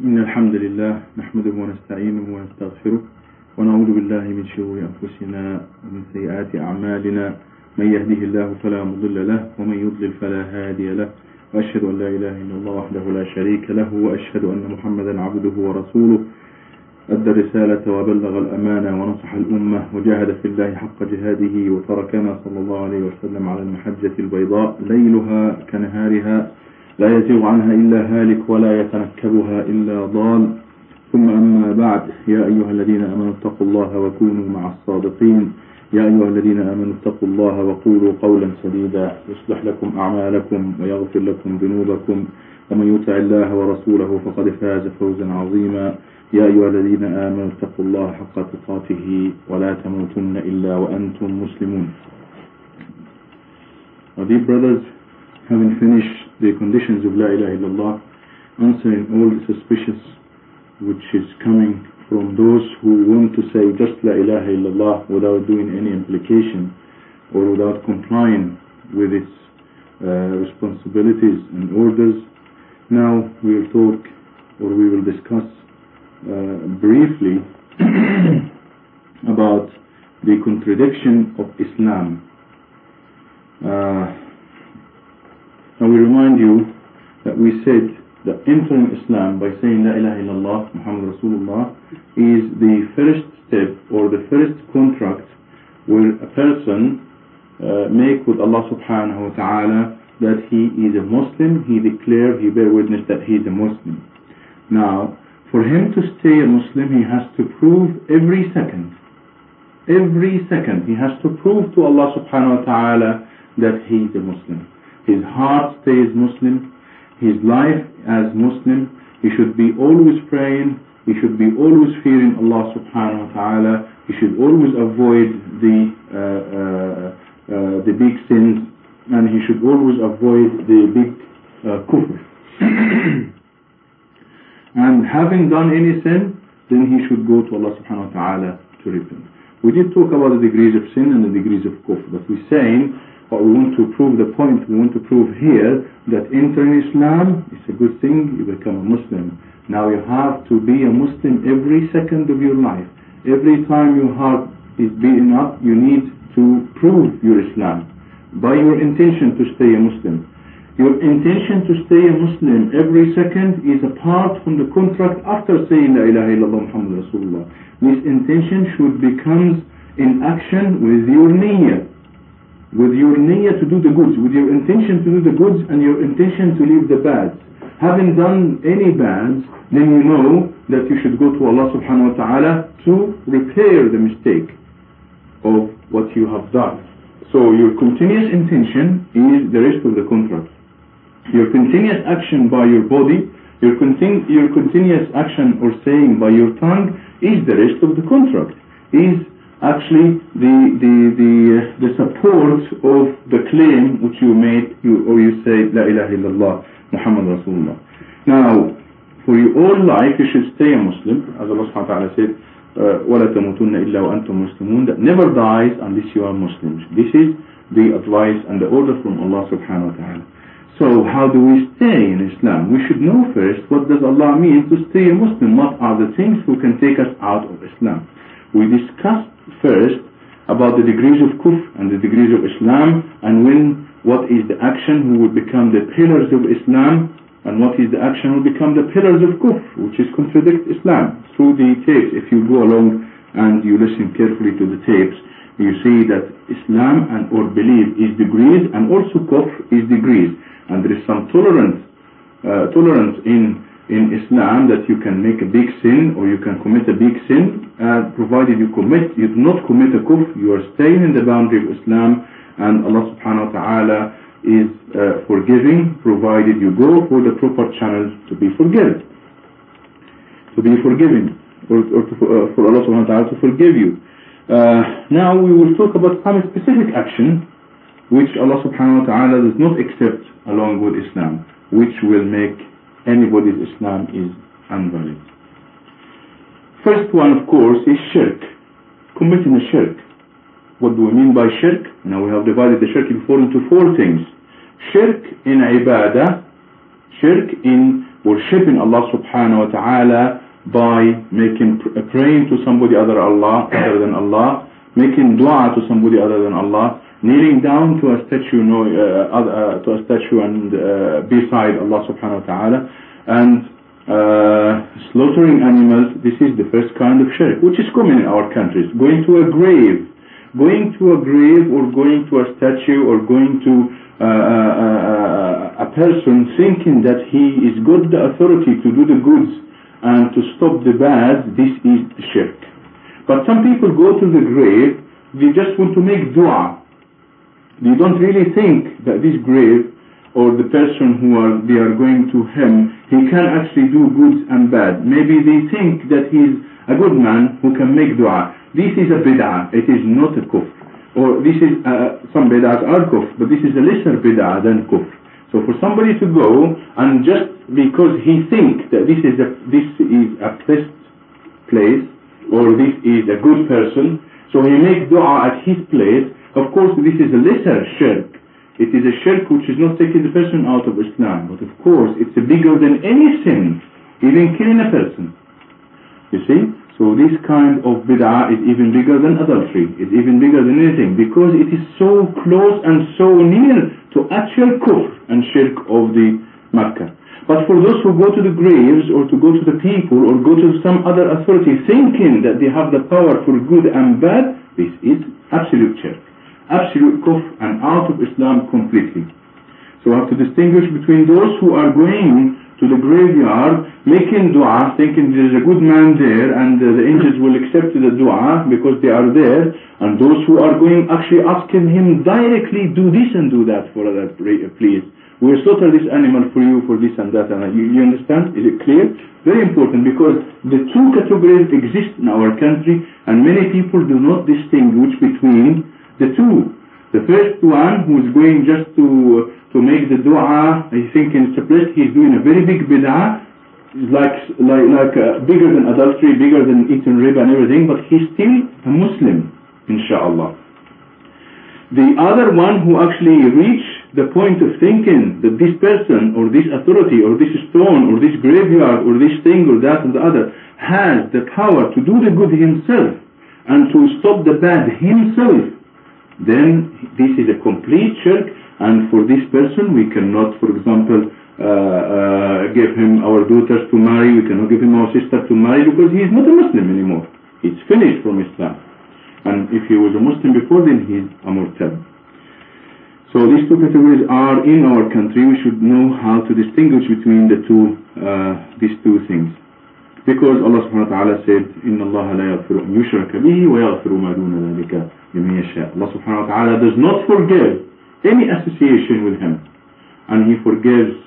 إن الحمد لله نحمده ونستعينه ونستغفره ونعوذ بالله من شرور أنفسنا ومن سيئات أعمالنا. من يهده الله فلا مضل له ومن يضلل فلا هادي له. وأشهد أن لا إله إلا الله وحده لا شريك له وأشهد أن محمدا عبده ورسوله. أدى الرسالة وبلغ الأمانة ونصح الأمة وجاهد في الله حق جهاده وتركنا صلى الله عليه وسلم على المحجة البيضاء ليلها كنهارها. لا يزيغ عنها إلا هالك ولا يتنكبها إلا ضال. ثم أما بعد يا أيها الذين آمنوا اتقوا الله وكونوا مع الصادقين. يا أيها الذين آمنوا اتقوا الله وقولوا قولا سديدا. يصلح لكم أعمالكم ويغفر لكم ذنوبكم. ومن يطع الله ورسوله فقد فاز فوزا عظيما. يا أيها الذين آمنوا اتقوا الله حق تقاته ولا تموتن إلا وأنتم مسلمون. Our dear brothers, having finished the conditions of La ilaha illallah, answering all the suspicious which is coming from those who want to say just La ilaha illallah without doing any implication or without complying with its uh, responsibilities and orders. Now we will talk or we will discuss uh, briefly about the contradiction of Islam. Uh, we remind you that we said that entering Islam by saying La ilaha illallah Muhammad Rasulullah is the first step or the first contract where a person uh, make with Allah subhanahu wa ta'ala that he is a Muslim, he declare, he bear witness that he is a Muslim. Now, for him to stay a Muslim, he has to prove every second, every second, he has to prove to Allah subhanahu wa ta'ala that he is a Muslim. His heart stays Muslim, his life as Muslim, he should be always praying, he should be always fearing Allah subhanahu wa ta'ala, he should always avoid the, uh, uh, uh, the big sins, and he should always avoid the big uh, kufr. and having done any sin, then he should go to Allah subhanahu wa ta'ala to repent. We did talk about the degrees of sin and the degrees of kufr, but we're saying what we want to prove the point we want to prove here that entering Islam is a good thing, you become a Muslim. Now you have to be a Muslim every second of your life. Every time your heart is beating up, you need to prove your Islam by your intention to stay a Muslim. Your intention to stay a Muslim every second is apart from the contract after saying La ilaha illallah Muhammad Rasulullah. This intention should become in action with your niyyah with your niyyah to do the goods, with your intention to do the goods and your intention to leave the bad. Having done any bad, then you know that you should go to Allah subhanahu wa ta'ala to repair the mistake of what you have done. So your continuous intention is the rest of the contract. Your continuous action by your body, your, continu your continuous action or saying by your tongue is the rest of the contract. Is actually the the the uh, the support of the claim which you made you or you say La ilaha illallah Muhammad Rasulullah. Now, for your whole life you should stay a Muslim, as Allah subhanahu wa ta'ala said, وَلَا تَمُوتُنَّ إِلَّا وَأَنْتُمْ مُسْلِمُونَ that never dies unless you are Muslims. This is the advice and the order from Allah subhanahu wa ta'ala. So how do we stay in Islam? We should know first what does Allah mean to stay a Muslim? What are the things who can take us out of Islam? We discussed first about the degrees of kufr and the degrees of Islam and when what is the action who would become the pillars of Islam and what is the action who will become the pillars of kufr which is contradict Islam through the tapes. If you go along and you listen carefully to the tapes you see that Islam and or belief is degrees and also kufr is degrees. And there is some tolerance uh, tolerance in in Islam that you can make a big sin or you can commit a big sin uh, provided you commit you do not commit a kufr you are staying in the boundary of Islam and Allah subhanahu wa ta'ala is uh, forgiving provided you go for the proper channels to be forgiven. To be forgiven or, or to, uh, for Allah subhanahu wa ta'ala to forgive you. Uh, now we will talk about some specific action which Allah subhanahu wa ta'ala does not accept along with Islam which will make anybody's Islam is invalid. First one, of course, is shirk. Committing a shirk. What do we mean by shirk? Now we have divided the shirk before into four things. Shirk in ibadah, shirk in worshipping Allah subhanahu wa ta'ala by making praying to somebody other Allah other than Allah, making dua to somebody other than Allah, kneeling down to a statue, uh, uh, to a statue and uh, beside Allah subhanahu wa ta'ala, and slaughtering animals, this is the first kind of shirk, which is common in our countries. Going to a grave, going to a grave or going to a statue or going to a person thinking that he is got the authority to do the goods and to stop the bad, this is shirk. But some people go to the grave, they just want to make dua. They don't really think that this grave or the person who are, they are going to him, he can actually do good and bad. Maybe they think that he's a good man who can make dua. This is a bid'ah, it is not a kufr. Or this is, uh, some bid'ahs are kufr, but this is a lesser bid'ah than kufr. So for somebody to go and just because he thinks that this is a this is a blessed place or this is a good person, so he makes dua at his place. Of course, this is a lesser shirk. It is a shirk which is not taking the person out of Islam, but of course it's bigger than any sin, even killing a person. You see? So this kind of bid'ah is even bigger than adultery. It's even bigger than anything because it is so close and so near to actual kufr and shirk of the Makkah. But for those who go to the graves or to go to the people or go to some other authority thinking that they have the power for good and bad, this is absolute shirk. Absolute kufr and out of Islam completely. So we have to distinguish between those who are going to the graveyard making dua thinking there is a good man there and uh, the angels will accept the dua because they are there and those who are going actually asking him directly do this and do that for that please. We slaughter this animal for you for this and that. And you, you understand? Is it clear? Very important because the two categories exist in our country and many people do not distinguish between the two the first one who is going just to to make the dua, I think in place he's doing a very big bid'ah, like like like uh, bigger than adultery, bigger than eating riba and everything, but he's still a Muslim, inshallah. The other one who actually reached the point of thinking that this person or this authority or this stone or this graveyard or this thing or that and the other has the power to do the good himself and to stop the bad himself, then this is a complete shirk and for this person we cannot for example uh, uh, give him our daughters to marry we cannot give him our sister to marry because he is not a Muslim anymore he's finished from Islam and if he was a Muslim before then he's a murtad so these two categories are in our country we should know how to distinguish between the two uh, these two things because Allah subhanahu wa ta'ala said إن الله لا يغفر أن يشرك به ويغفر ما دون ذلك Jamiya Shaykh. Allah subhanahu wa ta'ala does not forgive any association with him. And he forgives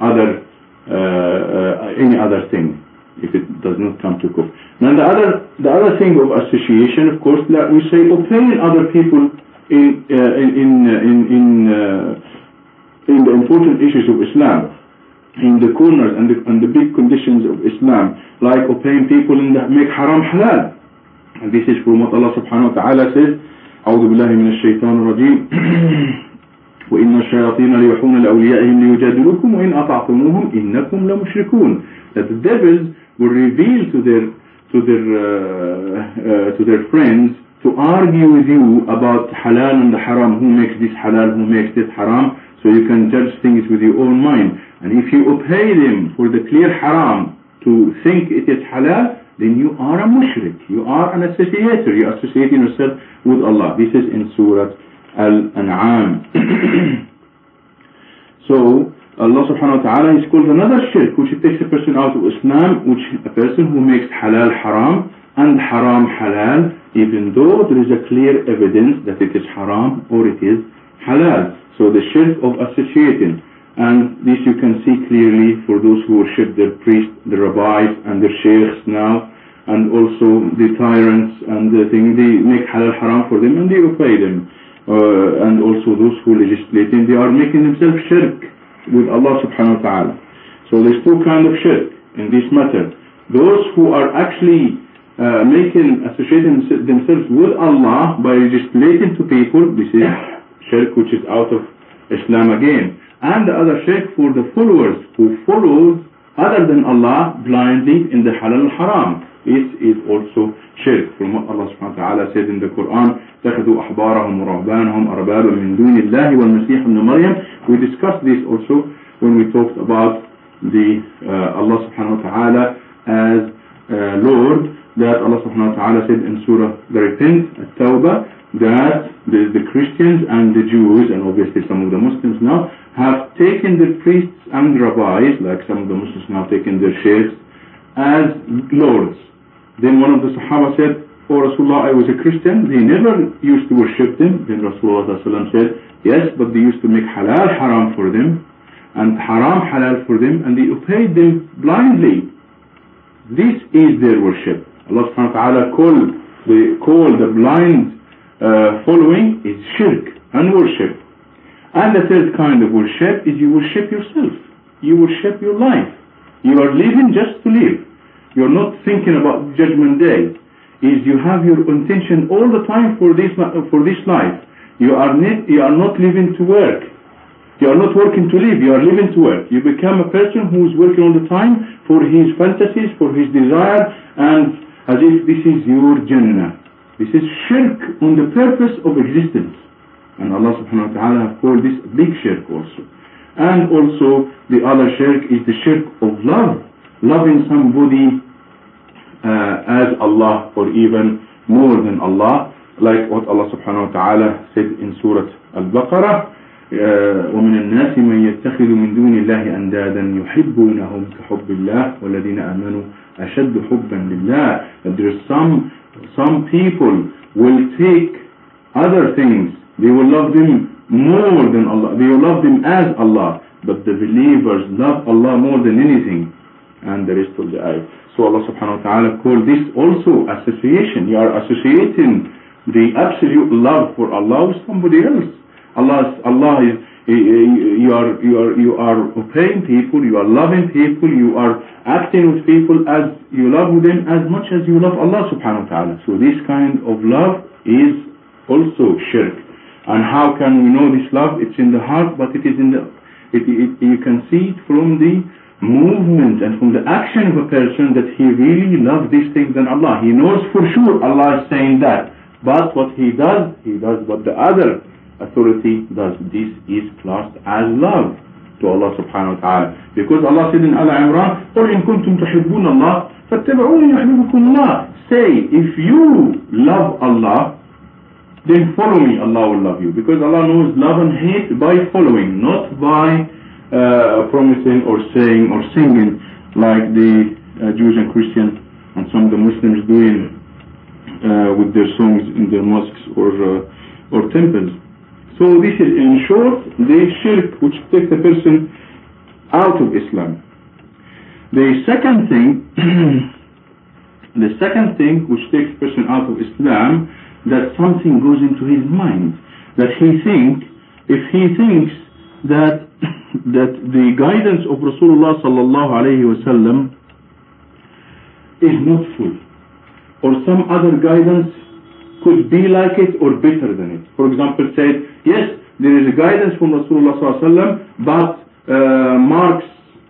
other, uh, uh, any other thing if it does not come to kufr. Now the other, the other thing of association, of course, that we say obtaining other people in, uh, in, in, uh, in, uh, in, the important issues of Islam in the corners and the, and the big conditions of Islam, like obeying people and make haram halal. This is from what Allah subhanahu wa ta'ala says, أعوذ بالله من الشيطان الرجيم وإن الشياطين ليوحون لأوليائهم ليجادلوكم وإن أطعتموهم إنكم لمشركون that the devils will reveal to their to their uh, uh, to their friends to argue with you about halal and the haram who makes this halal who makes this haram so you can judge things with your own mind and if you obey them for the clear haram to think it is halal then you are a mushrik you are an associator you are associating yourself with Allah this is in Surah Al-An'am. so Allah subhanahu wa ta'ala is called another shirk which takes a person out of Islam which a person who makes halal haram and haram halal even though there is a clear evidence that it is haram or it is halal. So the shirk of associating this you can see clearly for those who worship their priests, the rabbis and the sheikhs now and also the tyrants and the thing they make halal haram for them and they obey them uh, and also those who legislate legislating, they are making themselves shirk with Allah subhanahu wa ta'ala. So there's two kind of shirk in this matter. Those who are actually uh, making, associating themselves with Allah by legislating to people, this is shirk which is out of Islam again And the other shirk for the followers who follows other than Allah blindly in the halal haram. It is also shirk from what Allah subhanahu wa ta'ala said in the Quran اتخذوا أحبارهم ورهبانهم أربابا من دون الله والمسيح ابن مريم we discussed this also when we talked about the uh, Allah subhanahu wa ta'ala as uh, Lord that Allah subhanahu wa ta'ala said in Surah the Repent, At-Tawbah that the, the Christians and the Jews and obviously some of the Muslims now have taken the priests and rabbis like some of the Muslims now taken their sheikhs as lords then one of the Sahaba said Oh Rasulullah, I was a Christian. They never used to worship them. Then Rasulullah said, yes, but they used to make halal haram for them and haram halal for them and they obeyed them blindly. This is their worship. Allah subhanahu wa ta'ala call the, call the blind uh, following is shirk and worship. And the third kind of worship is you worship yourself. You worship your life. You are living just to live. You're not thinking about judgment day is you have your intention all the time for this for this life. You are not you are not living to work. You are not working to live. You are living to work. You become a person who is working all the time for his fantasies, for his desire, and as if this is your Jannah. This is shirk on the purpose of existence. And Allah subhanahu wa ta'ala have called this big shirk also. And also the other shirk is the shirk of love. Loving somebody uh, as Allah or even more than Allah like what Allah subhanahu wa ta'ala said in Surah Al-Baqarah ومن الناس من يتخذ من دون الله أندادا يحبونهم كحب الله والذين آمنوا أشد حبا لله that there is some some people will take other things. They will love them more than Allah. They will love them as Allah. But the believers love Allah more than anything. And the rest of the ayah. So Allah subhanahu wa ta'ala called this also association. You are associating the absolute love for Allah with somebody else. Allah, Allah is, Eh, eh, you are, you are, you are obeying people, you are loving people, you are acting with people as you love them as much as you love Allah subhanahu wa ta'ala. So this kind of love is also shirk. And how can we know this love? It's in the heart, but it is in the, it, it, you can see it from the movement and from the action of a person that he really loves these things than Allah. He knows for sure Allah is saying that. But what he does, he does what the other authority does. This is classed as love to Allah subhanahu wa ta'ala. Because Allah said in Al Imran, قُلْ إِن كُنْتُمْ تُحِبُّونَ اللَّهِ فَاتَّبِعُونِ يُحْبِبُكُمْ اللَّهِ Say, if you love Allah, then follow me, Allah will love you. Because Allah knows love and hate by following, not by uh, promising or saying or singing like the uh, Jews and Christians and some of the Muslims doing uh, with their songs in their mosques or uh, or temples. So this is in short the shirk which takes a person out of Islam. The second thing, the second thing which takes a person out of Islam, that something goes into his mind, that he think, if he thinks that that the guidance of Rasulullah sallallahu alayhi wasallam is not full, or some other guidance could be like it or better than it. For example, said, yes, there is a guidance from Rasulullah wasallam, but uh, Marx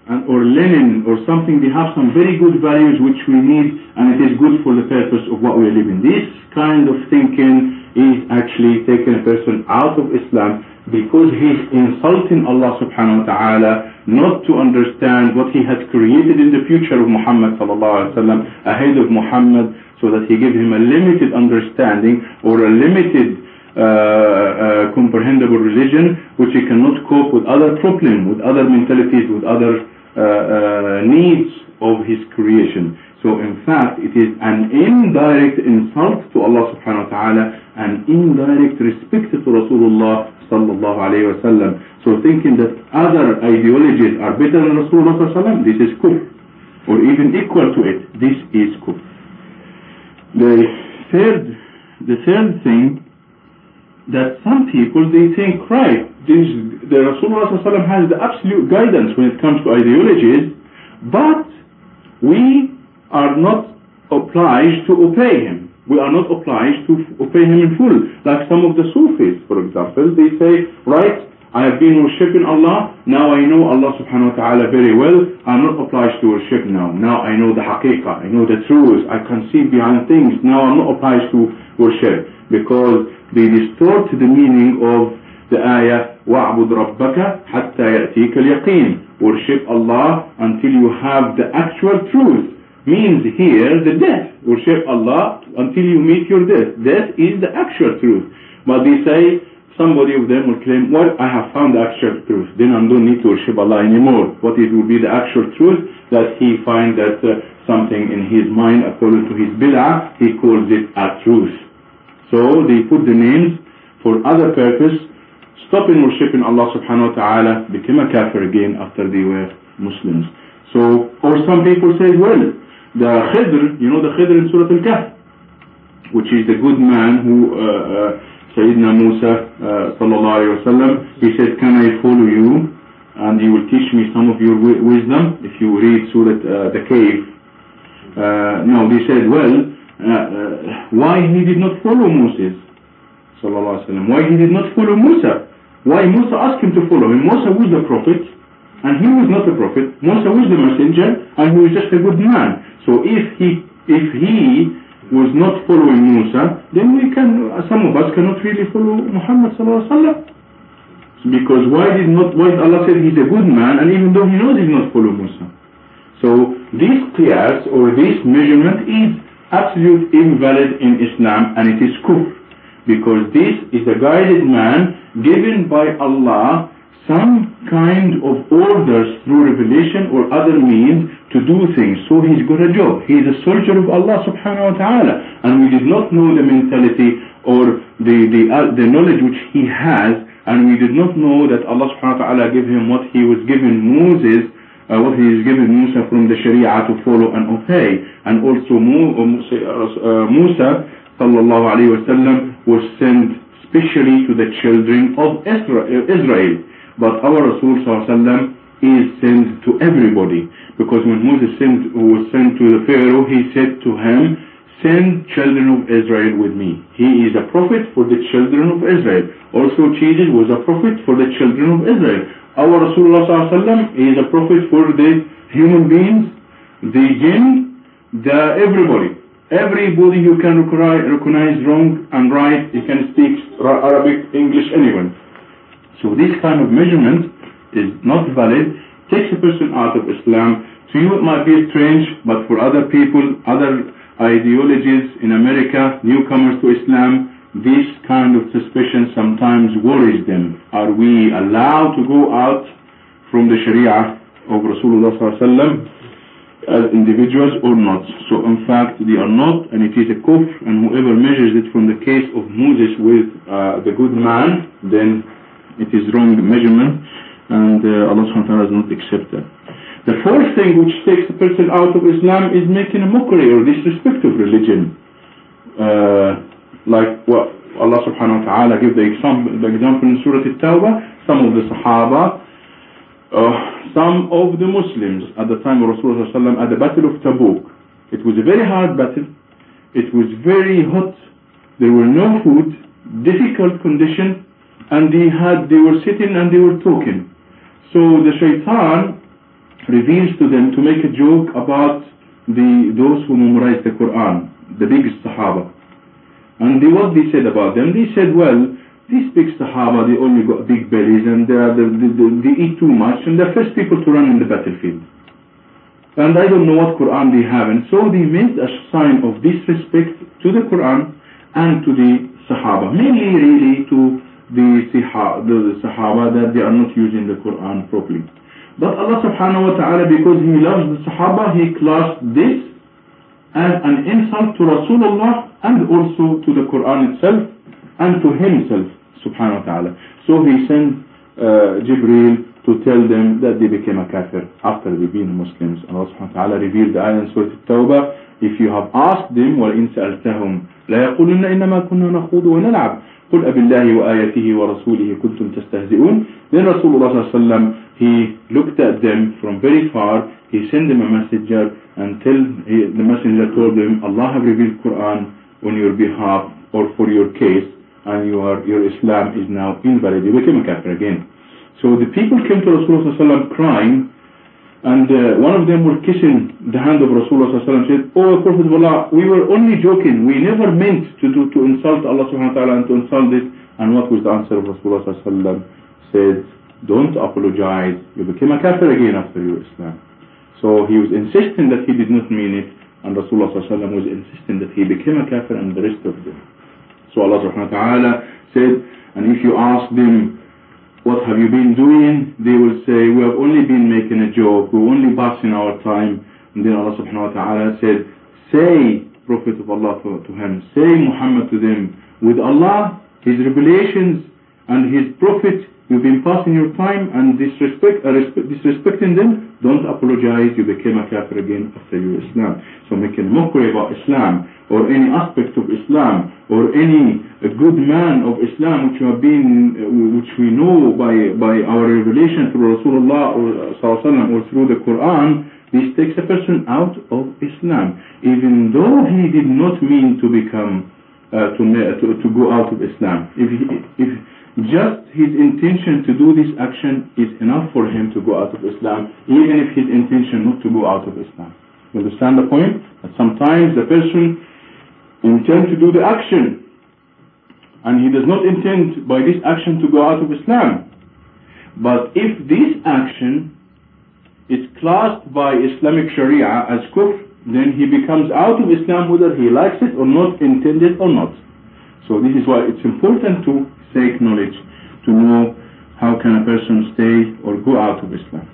and, or Lenin or something, they have some very good values which we need and it is good for the purpose of what we are living. This kind of thinking is actually taking a person out of Islam because he's insulting Allah subhanahu wa ta'ala not to understand what he has created in the future of Muhammad sallallahu ahead of Muhammad so that he gives him a limited understanding or a limited uh, uh, comprehensible religion which he cannot cope with other problems, with other mentalities, with other uh, needs of his creation. So in fact, it is an indirect insult to Allah subhanahu wa ta'ala, an indirect respect to Rasulullah sallallahu alayhi wa sallam. So thinking that other ideologies are better than Rasulullah sallallahu alayhi wa sallam, this is kufr. Or even equal to it, this is kufr. The third, the third thing that some people they think right, this, the Rasulullah has the absolute guidance when it comes to ideologies, but we are not obliged to obey him. We are not obliged to obey him in full. Like some of the Sufis, for example, they say, right, I have been worshipping Allah, now I know Allah subhanahu wa ta'ala very well, I'm not obliged to worship now. Now I know the haqiqah, I know the truth, I can see behind things, now I'm not obliged to worship. Because they distort the meaning of the ayah, وَاعْبُدْ رَبَّكَ حَتَّى يَأْتِيكَ الْيَقِينَ Worship Allah until you have the actual truth. Means here the death. Worship Allah until you meet your death. Death is the actual truth. But they say, somebody of them will claim, well, I have found the actual truth. Then I don't need to worship Allah anymore. What it will be the actual truth? That he finds that uh, something in his mind, according to his bid'ah, he calls it a truth. So they put the names for other purpose stopping worshipping Allah subhanahu wa ta'ala, became a kafir again after they were Muslims. So, or some people say, well, the Khidr, you know the Khidr in Surah Al-Kahf, which is the good man who, uh, uh, Sayyidina Musa, uh, sallallahu alayhi wa sallam, he said, can I follow you? And you will teach me some of your wisdom if you read Surah uh, the cave. Uh, no, they said, well, why he did not follow Moses? Sallallahu alayhi wa sallam. Why he did not follow Musa? Why Musa asked him to follow him? Musa was the prophet, and he was not a prophet. Musa was the messenger, and he was just a good man. So if he if he was not following Musa, then we can uh, some of us cannot really follow Muhammad sallallahu alaihi. Because why did not why Allah said he's a good man, and even though he knows he's not follow Musa. So this qiyas or this measurement is absolute invalid in Islam, and it is kufr because this is a guided man given by Allah some kind of orders through revelation or other means to do things. So he's got a job. He is a soldier of Allah subhanahu wa ta'ala. And we did not know the mentality or the, the, uh, the knowledge which he has and we did not know that Allah subhanahu wa ta'ala gave him what he was given Moses uh, what he is given Musa from the Sharia to follow and obey. And also uh, uh, Musa sallallahu alayhi wa sallam was sent specially to the children of Israel. But our Rasul is sent to everybody. Because when Moses sent, was sent to the Pharaoh, he said to him, send children of Israel with me. He is a prophet for the children of Israel. Also Jesus was a prophet for the children of Israel. Our Rasulullah is a prophet for the human beings, the jinn, the everybody. Everybody who can recognize wrong and right, he can speak Arabic, English, anyone. So this kind of measurement is not valid, takes a person out of Islam. To you it might be strange, but for other people, other ideologies in America, newcomers to Islam, this kind of suspicion sometimes worries them. Are we allowed to go out from the Sharia of Rasulullah as individuals or not. So in fact they are not and it is a kufr and whoever measures it from the case of Moses with uh, the good man then it is wrong measurement and Allah subhanahu wa ta'ala does not accept that. The fourth thing which takes a person out of Islam is making a mockery or disrespect of religion. Uh, like what Allah subhanahu wa ta'ala give the example, the example in Surah Al-Tawbah, some of the Sahaba uh, some of the Muslims at the time of Rasulullah at the Battle of Tabuk. It was a very hard battle. It was very hot. There were no food, difficult condition, and they had they were sitting and they were talking. So the shaitan reveals to them to make a joke about the those who memorized the Quran, the biggest Sahaba. And what they said about them, they said, well, these big Sahaba, they only got big bellies and they, are the, they, they eat too much and they're first people to run in the battlefield. And I don't know what Quran they have. And so they made a sign of disrespect to the Quran and to the Sahaba. Mainly really to the, the Sahaba that they are not using the Quran properly. But Allah subhanahu wa ta'ala, because He loves the Sahaba, He classed this as an insult to Rasulullah and also to the Quran itself and to Himself subhanahu wa ta'ala. So he sent uh, Jibreel to tell them that they became a kafir after they became Muslims. And Allah subhanahu wa ta'ala revealed the ayah in Surah At-Tawbah, if you have asked them, وَإِن سَأَلْتَهُمْ لَا يَقُولُنَّ إِنَّمَا كُنَّا نَخُوضُ وَنَلْعَبُ قل أبي الله وآياته ورسوله كنتم تستهزئون Then Rasulullah صلى الله عليه وسلم he looked at them from very far he sent them a messenger and tell he, the messenger told them Allah have revealed Quran on your behalf or for your case and your, your Islam is now invalid. You became a kafir again. So the people came to Rasulullah ﷺ crying, and uh, one of them was kissing the hand of Rasulullah sallallahu said, Oh Prophet of Allah, we were only joking. We never meant to to insult Allah subhanahu wa ta'ala and to insult it. And what was the answer of Rasulullah sallallahu said, Don't apologize. You became a kafir again after your Islam. So he was insisting that he did not mean it. And Rasulullah sallallahu was insisting that he became a kafir and the rest of them. So Allah subhanahu wa ta'ala said, And if you ask them, what have you been doing? They will say, we have only been making a joke, we're only passing our time. And then Allah subhanahu wa ta'ala said, say, Prophet of Allah to, to him, say Muhammad to them, with Allah, His revelations and His Prophet, you've been passing your time and disrespect, uh, respect, disrespecting them, don't apologize, you became a kafir again after your Islam. So making mockery about Islam, or any aspect of Islam or any good man of Islam which we have been which we know by by our revelation through Rasulullah or, or through the Quran this takes a person out of Islam. Even though he did not mean to become uh, to, to to go out of Islam. If he, if just his intention to do this action is enough for him to go out of Islam even if his intention not to go out of Islam. You understand the point? That sometimes the person intend to do the action. And he does not intend by this action to go out of Islam. But if this action is classed by Islamic Sharia as kufr then he becomes out of Islam whether he likes it or not intended or not. So this is why it's important to seek knowledge to know how can a person stay or go out of Islam.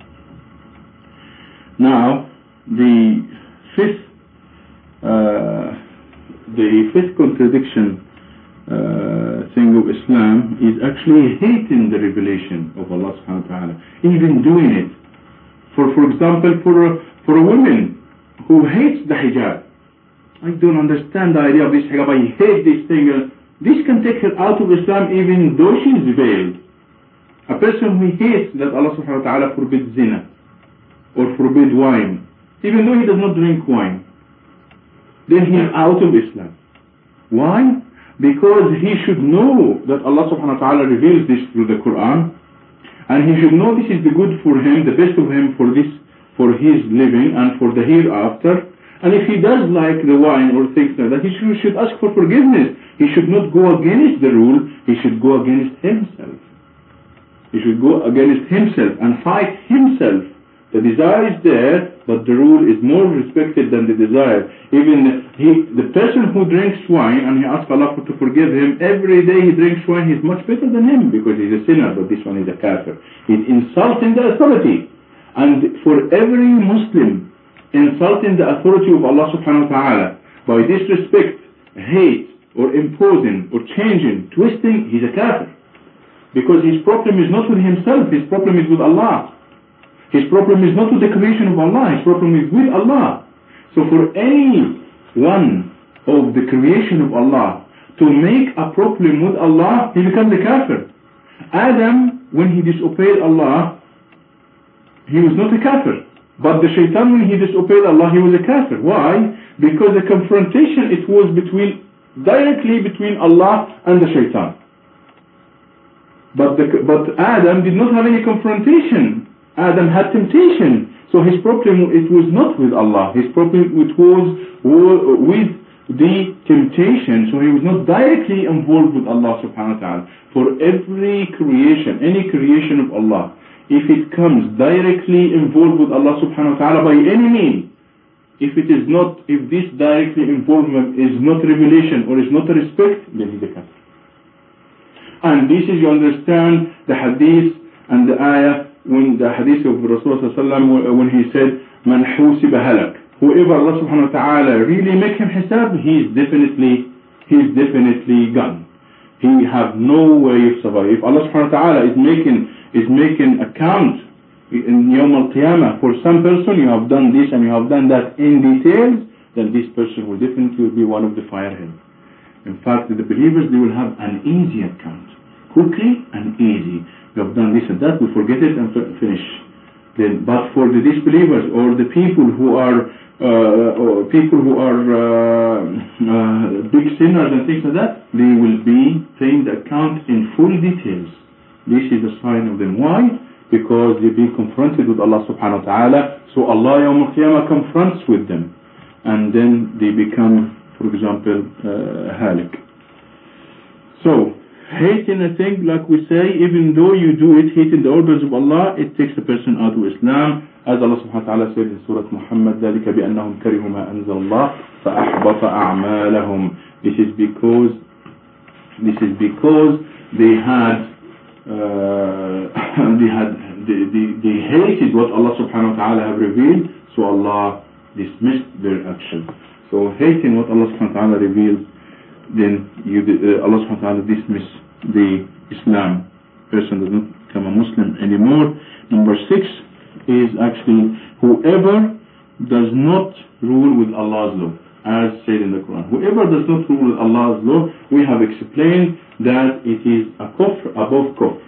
Now the fifth uh, the fifth contradiction uh, thing of Islam is actually hating the revelation of Allah subhanahu wa ta'ala, even doing it. For for example, for a, for a woman who hates the hijab, I don't understand the idea of this hijab. I hate this thing. Uh, this can take her out of Islam even though she is veiled. A person who hates that Allah subhanahu wa ta'ala forbids zina or forbid wine, even though he does not drink wine, then he is out of Islam. Why? Because he should know that Allah subhanahu wa ta'ala reveals this through the Quran and he should know this is the good for him, the best of him for this, for his living and for the hereafter. And if he does like the wine or things like that, he should, should ask for forgiveness. He should not go against the rule, he should go against himself. He should go against himself and fight himself the desire is there, but the rule is more respected than the desire. Even he, the person who drinks wine and he asks Allah to forgive him, every day he drinks wine, he's much better than him because he's a sinner, but this one is a kafir. He's insulting the authority. And for every Muslim insulting the authority of Allah subhanahu wa ta'ala by disrespect, hate, or imposing, or changing, twisting, he's a kafir. Because his problem is not with himself, his problem is with Allah. His problem is not with the creation of Allah, his problem is with Allah. So for any one of the creation of Allah to make a problem with Allah, he becomes a kafir. Adam, when he disobeyed Allah, he was not a kafir. But the shaitan, when he disobeyed Allah, he was a kafir. Why? Because the confrontation, it was between, directly between Allah and the shaitan. But, the, but Adam did not have any confrontation Adam had temptation. So his problem, it was not with Allah. His problem, it was with the temptation. So he was not directly involved with Allah subhanahu wa ta'ala. For every creation, any creation of Allah, if it comes directly involved with Allah subhanahu wa ta'ala by any means, if it is not, if this directly involvement is not revelation or is not a respect, then he's a kafir. And this is, you understand, the hadith and the ayah when the hadith of Rasulullah uh, when he said, Man husiba halak. Whoever Allah subhanahu wa ta'ala really make him hisab, he is definitely, he is definitely gone. He have no way of surviving. If Allah subhanahu wa ta'ala is making, is making account in Yawm al-Qiyamah for some person, you have done this and you have done that in details, then this person will definitely be one of the fireheads. In fact, the believers, they will have an easy account. Quickly and easy you have done this and that, we forget it and finish. Then, but for the disbelievers or the people who are uh, people who are uh, uh, big sinners and things like that, they will be paying the account in full details. this is a sign of them. Why? Because they've been confronted with Allah subhanahu wa ta'ala. So Allah Yawm al-Qiyamah confronts with them. And then they become, for example, uh, halik. So, hating a thing, like we say, even though you do it, hating the orders of Allah, it takes a person out of Islam. As Allah subhanahu wa ta'ala said in Surah Muhammad, ذَلِكَ بِأَنَّهُمْ كَرِهُوا مَا أَنزَلَ اللَّهُ فَأَحْبَطَ أَعْمَالَهُم This is because, this is because they had, uh, they had, they, they, they hated what Allah subhanahu wa ta'ala have revealed, so Allah dismissed their action. So hating what Allah subhanahu wa ta'ala revealed then you, uh, Allah subhanahu wa ta'ala dismiss the Islam. Person does not become a Muslim anymore. Number six is actually whoever does not rule with Allah's law, as said in the Quran. Whoever does not rule with Allah's law, we have explained that it is a kufr above kufr.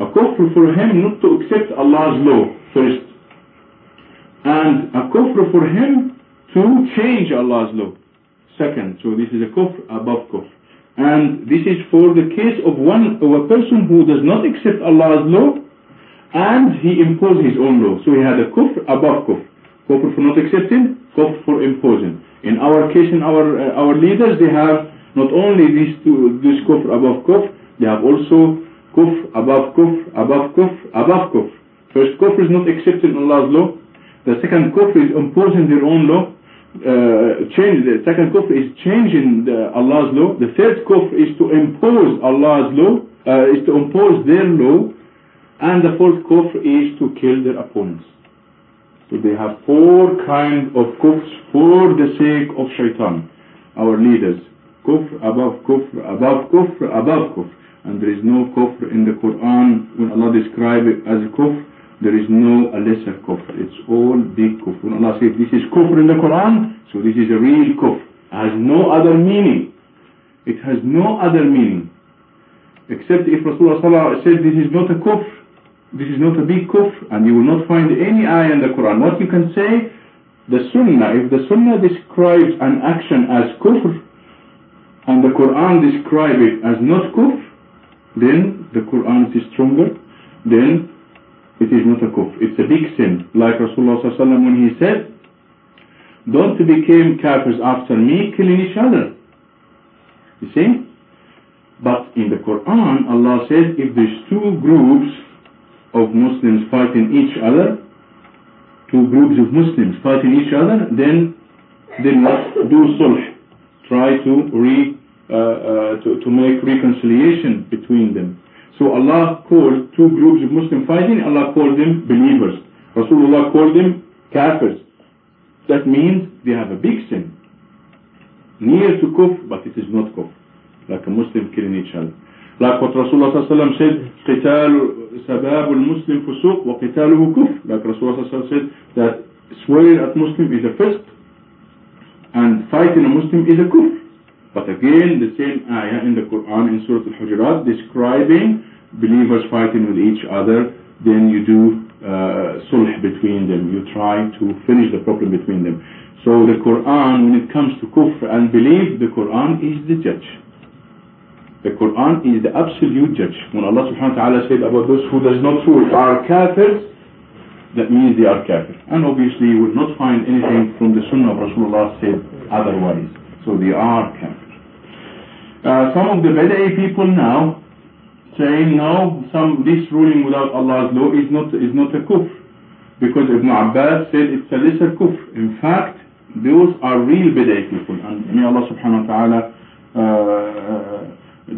A kufr for him not to accept Allah's law first. And a kufr for him to change Allah's law second. So this is a kufr above kufr. And this is for the case of one of a person who does not accept Allah's law and he imposed his own law. So he had a kufr above kufr. Kufr for not accepting, kufr for imposing. In our case, in our uh, our leaders, they have not only these two, this kufr above kufr, they have also kufr above kufr, above kufr, above kufr. First kufr is not accepting Allah's law. The second kufr is imposing their own law change the second kufr is changing the, Allah's law. The third kufr is to impose Allah's law, uh, is to impose their law, and the fourth kufr is to kill their opponents. So they have four kind of kufrs for the sake of shaitan, our leaders. Kufr above kufr, above kufr, above kufr. And there is no kufr in the Quran when Allah describes it as kufr there is no lesser kufr. It's all big kufr. Allah says this is kufr in the Quran, so this is a real kufr. It has no other meaning. It has no other meaning. Except if Rasulullah said this is not a kufr, this is not a big kufr, and you will not find any ayah in the Quran. What you can say, the sunnah, if the sunnah describes an action as kufr, and the Quran describes it as not kufr, then the Quran is stronger, then it is not a kufr. It's a big sin. Like Rasulullah ﷺ when he said, don't become kafirs after me killing each other. You see? But in the Quran, Allah says if there's two groups of Muslims fighting each other, two groups of Muslims fighting each other, then then what? Do sulh. Try to re uh, uh, to, to make reconciliation between them. So Allah called two groups of Muslim fighting, Allah called them believers. Rasulullah called them kafirs. That means they have a big sin. Near to kuf, but it is not kuf. Like a Muslim killing each other. Like what Rasulullah said, قتال سباب المسلم فسوق وقتاله كفر. Like Rasulullah said, that swearing at Muslim is a fisq and fighting a Muslim is a kufr. But again, the same ayah in the Quran in Surah Al-Hujurat describing believers fighting with each other, then you do uh, sulh between them. You try to finish the problem between them. So the Quran, when it comes to kufr and belief, the Quran is the judge. The Quran is the absolute judge. When Allah subhanahu wa ta'ala said about those who does not rule are kafirs, that means they are kafir. And obviously you would not find anything from the Sunnah of Rasulullah said otherwise. So they are kafir. Uh, some of the Bada'i people now saying no, some this ruling without Allah's law is not is not a kufr. Because Ibn Abbas said it's a lesser kufr. In fact, those are real Bada'i people. And may Allah subhanahu wa ta'ala uh,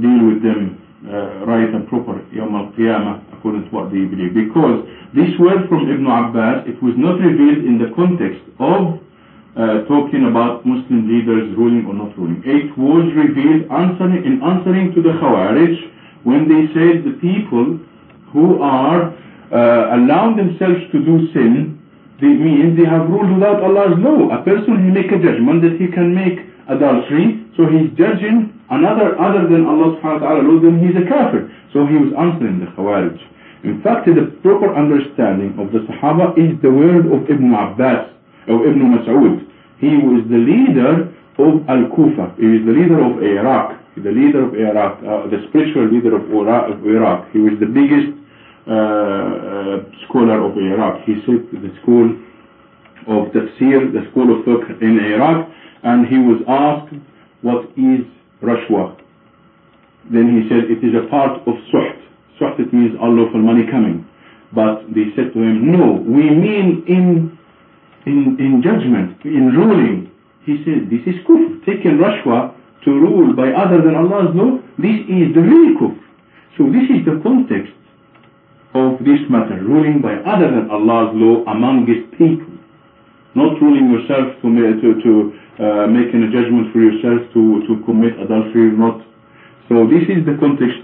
deal with them uh, right and proper Yawm al-Qiyamah according to what they believe. Because this word from Ibn Abbas, it was not revealed in the context of uh, talking about Muslim leaders ruling or not ruling. It was revealed answering, in answering to the Khawarij when they said the people who are uh, allowing themselves to do sin, they mean they have ruled without Allah's law. A person he make a judgment that he can make adultery, so he's judging another other than Allah subhanahu wa ta'ala law, then he's a kafir. So he was answering the Khawarij. In fact, the proper understanding of the Sahaba is the word of Ibn Abbas, of Ibn Mas'ud. He was the leader of Al-Kufa. He was the leader of Iraq. the leader of Iraq, uh, the spiritual leader of Iraq, he was the biggest uh, uh, scholar of Iraq. He said the school of tafsir, the school of fiqh in Iraq, and he was asked, what is rashwa? Then he said, it is a part of suht. Suht it means unlawful money coming. But they said to him, no, we mean in, in, in judgment, in ruling. He said, this is kufr. Taking rashwa to rule by other than Allah's law, this is the real kufr. So this is the context of this matter, ruling by other than Allah's law among His people. Not ruling yourself to, to, to uh, making a judgment for yourself to, to commit adultery, or not. So this is the context